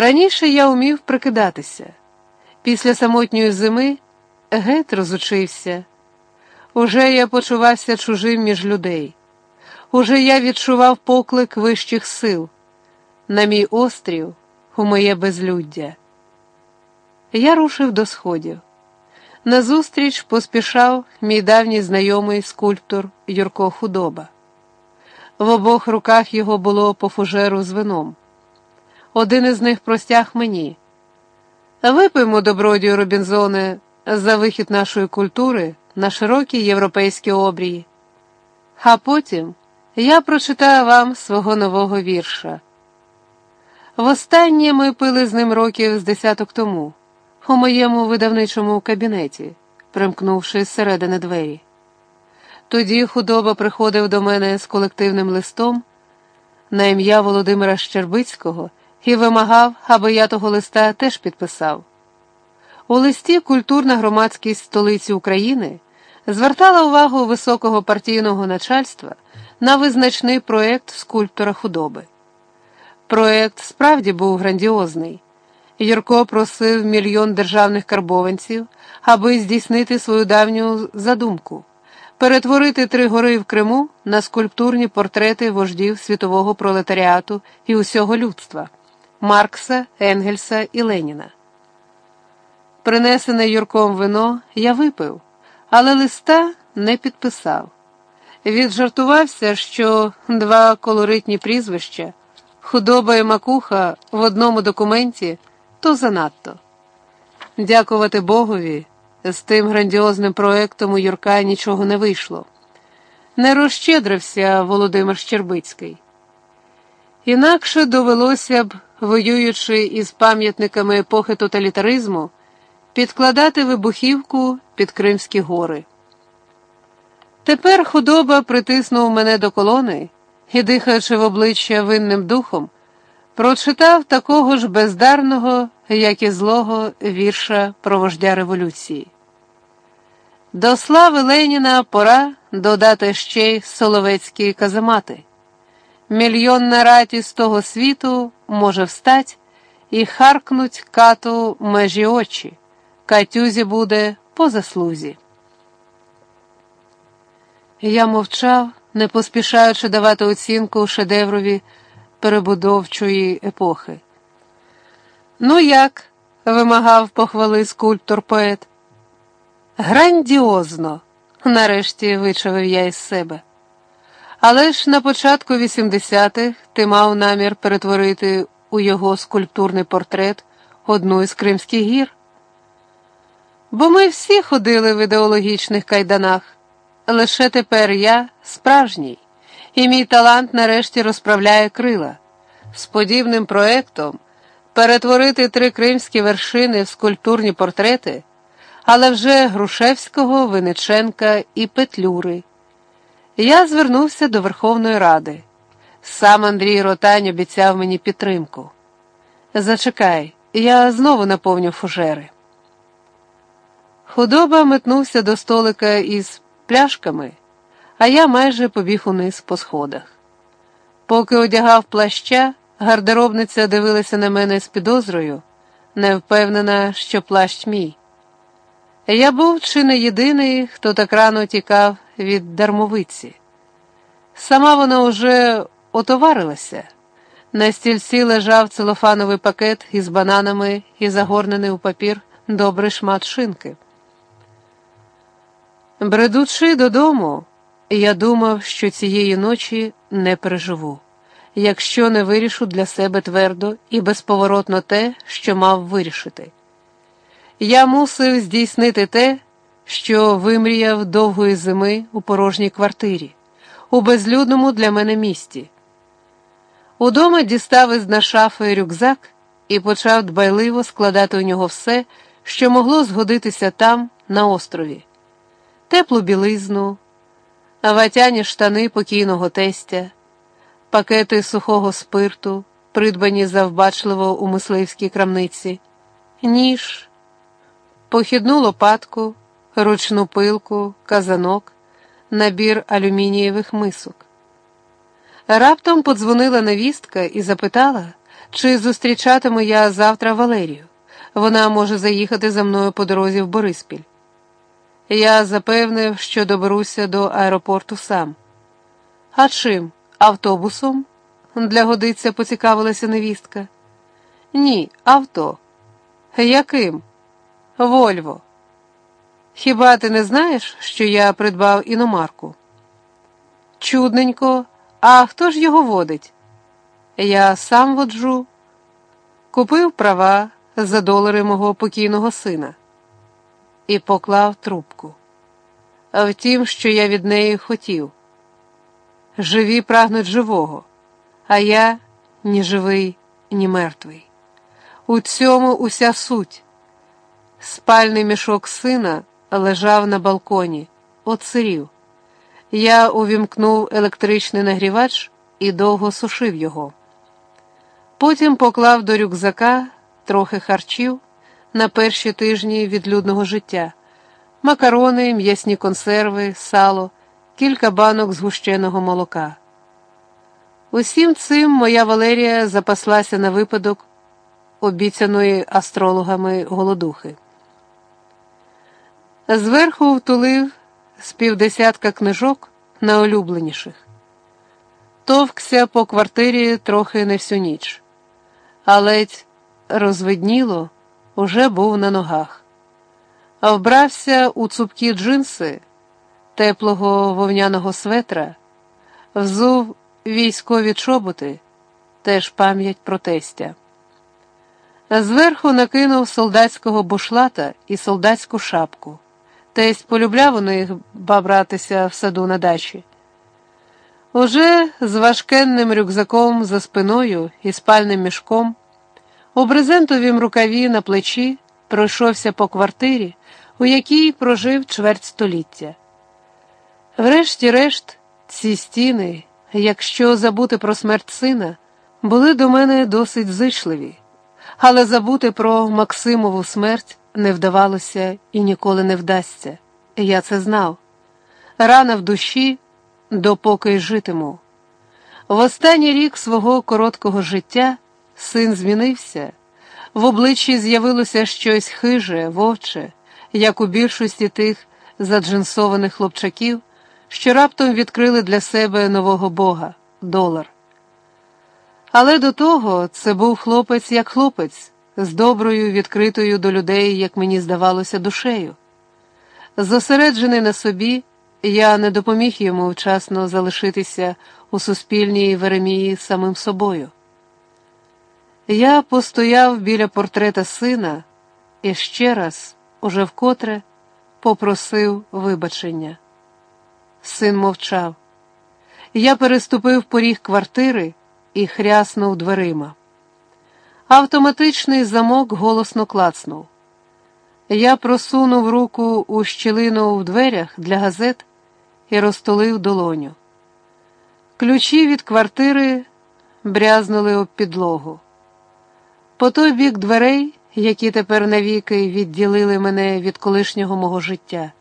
Раніше я умів прикидатися. Після самотньої зими геть розучився. Уже я почувався чужим між людей. Уже я відчував поклик вищих сил на мій острів, у моє безлюддя. Я рушив до сходів. Назустріч поспішав мій давній знайомий скульптор Юрко Худоба. В обох руках його було по фужеру з вином. Один із них простяг мені. Випиймо, добродію Робінзоне, за вихід нашої культури на широкі європейські обрії. А потім я прочитаю вам свого нового вірша. Востаннє ми пили з ним років з десяток тому, у моєму видавничому кабінеті, примкнувши зсередини двері. Тоді худоба приходив до мене з колективним листом на ім'я Володимира Щербицького і вимагав, аби я того листа теж підписав. У листі культурна громадськість столиці України звертала увагу високого партійного начальства на визначний проєкт скульптора худоби. Проєкт справді був грандіозний. Юрко просив мільйон державних карбованців, аби здійснити свою давню задумку перетворити три гори в Криму на скульптурні портрети вождів світового пролетаріату і усього людства Маркса, Енгельса і Леніна. Принесене Юрком вино я випив, але листа не підписав. Віджартувався, що два колоритні прізвища, худоба і макуха в одному документі то занадто. Дякувати Богові, з тим грандіозним проектом у Юрка нічого не вийшло. Не розщедрився Володимир Щербицький. Інакше довелося б, воюючи із пам'ятниками епохи тоталітаризму, підкладати вибухівку під Кримські гори. Тепер худоба притиснув мене до колони і, дихаючи в обличчя винним духом, прочитав такого ж бездарного, як і злого вірша про вождя революції. До слави Леніна пора додати ще й соловецькі казамати. Мільйонна раті з того світу може встать і харкнуть кату межі очі. Катюзі буде по заслузі. Я мовчав, не поспішаючи давати оцінку шедеврові перебудовчої епохи. Ну як? вимагав похвали скульптор поет. Грандіозно, нарешті вичавив я із себе. Але ж на початку 80-х ти мав намір перетворити у його скульптурний портрет одну із Кримських гір. Бо ми всі ходили в ідеологічних кайданах. Лише тепер я справжній, і мій талант нарешті розправляє крила. З подібним проектом перетворити три кримські вершини в скульптурні портрети але вже Грушевського, Виниченка і Петлюри. Я звернувся до Верховної Ради. Сам Андрій Ротань обіцяв мені підтримку. Зачекай, я знову наповню фужери. Худоба метнувся до столика із пляшками, а я майже побіг униз по сходах. Поки одягав плаща, гардеробниця дивилася на мене з підозрою, не впевнена, що плащ мій. Я був чи не єдиний, хто так рано тікав від дармовиці. Сама вона уже отоварилася. На стільці лежав целофановий пакет із бананами і загорнений у папір добрий шмат шинки. Бредучи додому, я думав, що цієї ночі не переживу, якщо не вирішу для себе твердо і безповоротно те, що мав вирішити. Я мусив здійснити те, що вимріяв довгої зими у порожній квартирі, у безлюдному для мене місті. Удома дістав із на шафи рюкзак і почав дбайливо складати у нього все, що могло згодитися там, на острові, теплу білизну, ватяні штани покійного тестя, пакети сухого спирту, придбані завбачливо у мисливській крамниці, ніж похідну лопатку, ручну пилку, казанок, набір алюмінієвих мисок. Раптом подзвонила невістка і запитала, Чи зустрічатиму я завтра Валерію? Вона може заїхати за мною по дорозі в Бориспіль. Я запевнив, що доберуся до аеропорту сам. А чим? Автобусом? Для годиця поцікавилася невістка. Ні, авто. Яким? Вольво. Хіба ти не знаєш, що я придбав іномарку? Чудненько, а хто ж його водить? Я сам воджу. Купив права за долари мого покійного сина і поклав трубку. Втім, що я від неї хотів. Живі прагнуть живого, а я ні живий, ні мертвий. У цьому уся суть. Спальний мішок сина лежав на балконі, оцирів. Я увімкнув електричний нагрівач і довго сушив його. Потім поклав до рюкзака трохи харчів на перші тижні відлюдного життя, макарони, м'ясні консерви, сало, кілька банок згущеного молока. Усім цим моя Валерія запаслася на випадок обіцяної астрологами голодухи. Зверху втулив з півдесятка книжок найулюбленіших. Товкся по квартирі трохи не всю ніч, а розвидніло, уже був на ногах, а вбрався у цупкі джинси, теплого вовняного светра, взув військові чоботи, теж пам'ять про тестя. Зверху накинув солдатського бушлата і солдатську шапку. Тесть полюбляв у них бабратися в саду на дачі. Уже з важкенним рюкзаком за спиною і спальним мішком, у брезентовім рукаві на плечі пройшовся по квартирі, у якій прожив чверть століття. Врешті-решт, ці стіни, якщо забути про смерть сина, були до мене досить зичливі, але забути про Максимову смерть не вдавалося і ніколи не вдасться. Я це знав. Рана в душі, допоки житиму. В останній рік свого короткого життя син змінився, в обличчі з'явилося щось хиже, вовче, як у більшості тих заджинсованих хлопчаків, що раптом відкрили для себе нового Бога долар. Але до того це був хлопець як хлопець з доброю, відкритою до людей, як мені здавалося, душею. Зосереджений на собі, я не допоміг йому вчасно залишитися у суспільній Веремії самим собою. Я постояв біля портрета сина і ще раз, уже вкотре, попросив вибачення. Син мовчав. Я переступив поріг квартири і хряснув дверима. Автоматичний замок голосно клацнув. Я просунув руку у щілину в дверях для газет і розтулив долоню. Ключі від квартири брязнули об підлогу. По той бік дверей, які тепер навіки відділили мене від колишнього мого життя.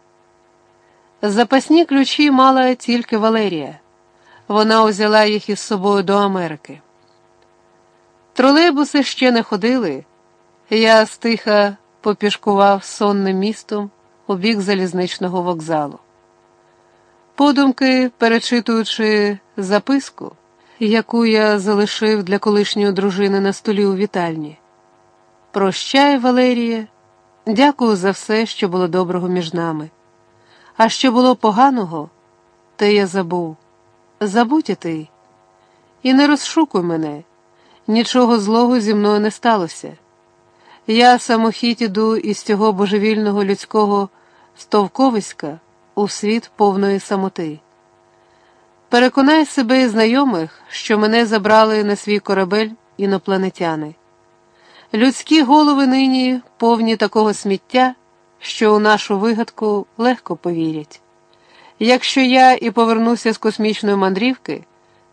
Запасні ключі мала тільки Валерія. Вона узяла їх із собою до Америки. Тролейбуси ще не ходили. Я стиха попішкував сонним містом у бік залізничного вокзалу. Подумки, перечитуючи записку, яку я залишив для колишньої дружини на столі у вітальні. Прощай, Валеріє, дякую за все, що було доброго між нами. А що було поганого, те я забув. Забудь і ти. І не розшукуй мене, нічого злого зі мною не сталося. Я самохідь іду із цього божевільного людського стовковиська у світ повної самоти. Переконай себе і знайомих, що мене забрали на свій корабель інопланетяни. Людські голови нині повні такого сміття, що у нашу вигадку легко повірять. Якщо я і повернуся з космічної мандрівки,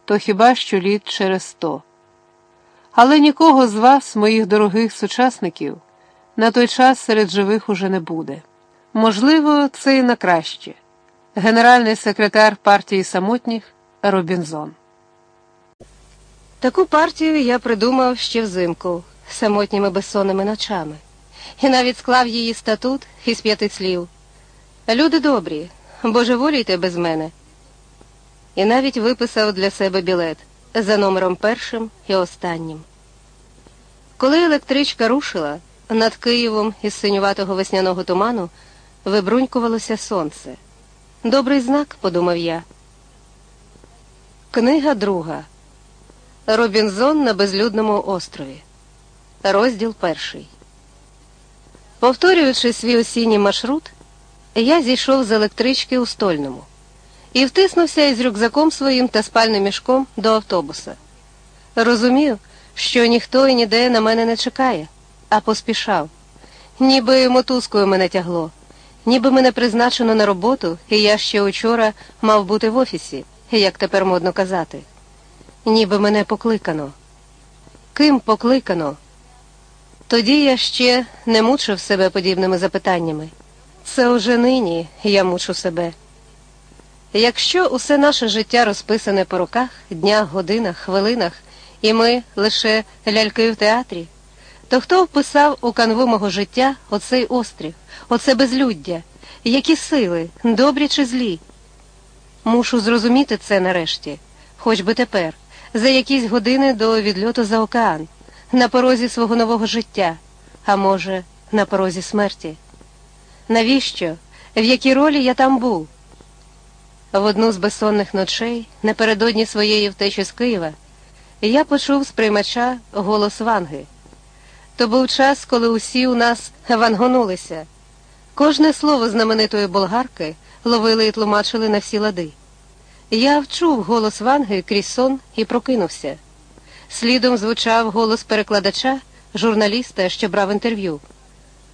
то хіба що літ через сто. Але нікого з вас, моїх дорогих сучасників, на той час серед живих уже не буде. Можливо, це і на краще. Генеральний секретар партії самотніх Робінзон. Таку партію я придумав ще взимку, самотніми безсонними ночами, і навіть склав її статут із п'яти слів. Люди добрі, божеволійте без мене. І навіть виписав для себе білет за номером першим і останнім. Коли електричка рушила, над Києвом із синюватого весняного туману вибрунькувалося сонце. Добрий знак, подумав я. Книга друга. Робінзон на безлюдному острові. Розділ перший. Повторюючи свій осінній маршрут, я зійшов з електрички у стольному і втиснувся із рюкзаком своїм та спальним мішком до автобуса. Розумів, що ніхто і ніде на мене не чекає, а поспішав. Ніби мотузкою мене тягло, ніби мене призначено на роботу, і я ще учора мав бути в офісі, як тепер модно казати. Ніби мене покликано. Ким покликано? Тоді я ще не мучив себе подібними запитаннями. Це уже нині я мучу себе. Якщо усе наше життя розписане по руках, днях, годинах, хвилинах, і ми лише ляльки в театрі, то хто вписав у канву мого життя оцей острів, оце безлюддя, які сили, добрі чи злі? Мушу зрозуміти це нарешті, хоч би тепер, за якісь години до відльоту за океан, на порозі свого нового життя, а може, на порозі смерті. Навіщо? В якій ролі я там був? В одну з безсонних ночей, напередодні своєї втечі з Києва, я почув з приймача голос Ванги. То був час, коли усі у нас вангонулися. Кожне слово знаменитої болгарки ловили і тлумачили на всі лади. Я вчув голос Ванги крізь сон і прокинувся. Слідом звучав голос перекладача, журналіста, що брав інтерв'ю.